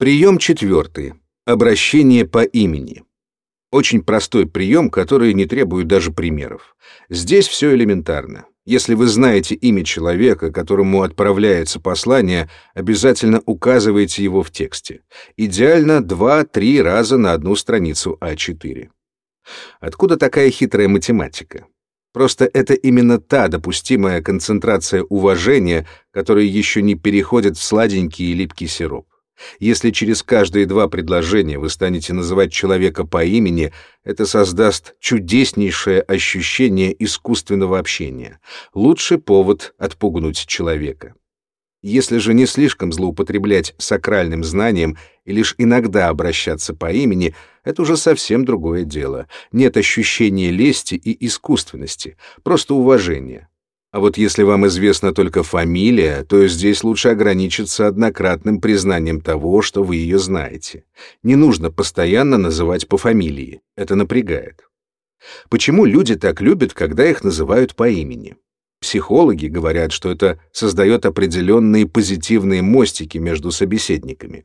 Прием четвертый. Обращение по имени. Очень простой прием, который не требует даже примеров. Здесь все элементарно. Если вы знаете имя человека, которому отправляется послание, обязательно указывайте его в тексте. Идеально 2-3 раза на одну страницу А4. Откуда такая хитрая математика? Просто это именно та допустимая концентрация уважения, которая еще не переходит в сладенький и липкий сироп. Если через каждые два предложения вы станете называть человека по имени, это создаст чудеснейшее ощущение искусственного общения. Лучший повод отпугнуть человека. Если же не слишком злоупотреблять сакральным знанием и лишь иногда обращаться по имени, это уже совсем другое дело. Нет ощущения лести и искусственности, просто уважения. А вот если вам известна только фамилия, то здесь лучше ограничиться однократным признанием того, что вы ее знаете. Не нужно постоянно называть по фамилии, это напрягает. Почему люди так любят, когда их называют по имени? Психологи говорят, что это создает определенные позитивные мостики между собеседниками.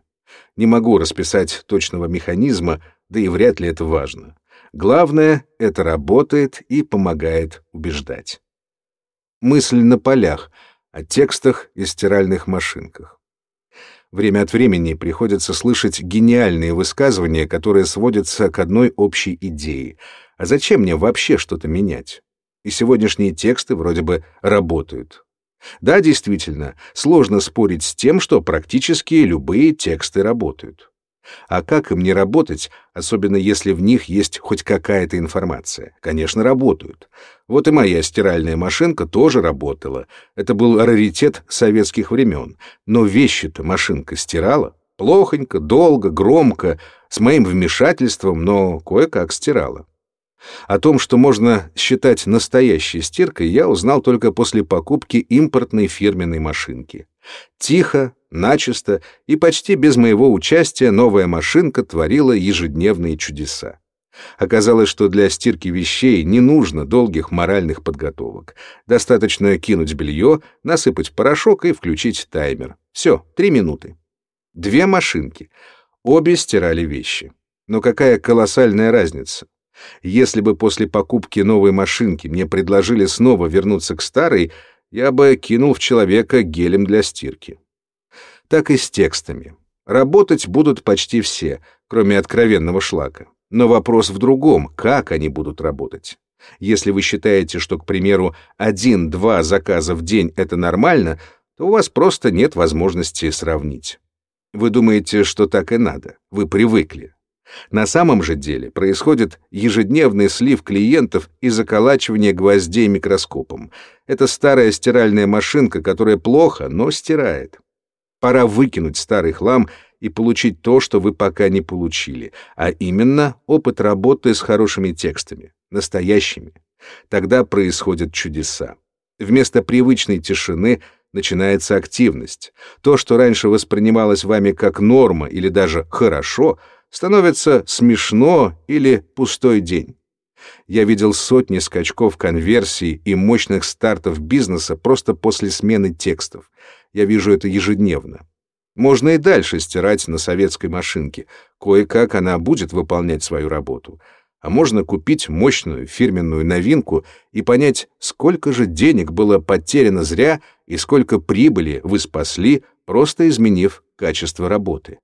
Не могу расписать точного механизма, да и вряд ли это важно. Главное, это работает и помогает убеждать мысль на полях, о текстах и стиральных машинках. Время от времени приходится слышать гениальные высказывания, которые сводятся к одной общей идее. А зачем мне вообще что-то менять? И сегодняшние тексты вроде бы работают. Да, действительно, сложно спорить с тем, что практически любые тексты работают. А как им не работать, особенно если в них есть хоть какая-то информация? Конечно, работают. Вот и моя стиральная машинка тоже работала. Это был раритет советских времен. Но вещи-то машинка стирала. Плохонько, долго, громко, с моим вмешательством, но кое-как стирала. О том, что можно считать настоящей стиркой, я узнал только после покупки импортной фирменной машинки. Тихо, начисто и почти без моего участия новая машинка творила ежедневные чудеса. Оказалось, что для стирки вещей не нужно долгих моральных подготовок. Достаточно кинуть белье, насыпать порошок и включить таймер. Все, три минуты. Две машинки. Обе стирали вещи. Но какая колоссальная разница. Если бы после покупки новой машинки мне предложили снова вернуться к старой, я бы кинул в человека гелем для стирки. Так и с текстами. Работать будут почти все, кроме откровенного шлака. Но вопрос в другом, как они будут работать. Если вы считаете, что, к примеру, один-два заказа в день — это нормально, то у вас просто нет возможности сравнить. Вы думаете, что так и надо, вы привыкли. На самом же деле происходит ежедневный слив клиентов и заколачивание гвоздей микроскопом. Это старая стиральная машинка, которая плохо, но стирает. Пора выкинуть старый хлам и получить то, что вы пока не получили, а именно опыт работы с хорошими текстами, настоящими. Тогда происходят чудеса. Вместо привычной тишины начинается активность. То, что раньше воспринималось вами как норма или даже хорошо — становится смешно или пустой день. Я видел сотни скачков конверсий и мощных стартов бизнеса просто после смены текстов. Я вижу это ежедневно. Можно и дальше стирать на советской машинке. Кое-как она будет выполнять свою работу. А можно купить мощную фирменную новинку и понять, сколько же денег было потеряно зря и сколько прибыли вы спасли, просто изменив качество работы.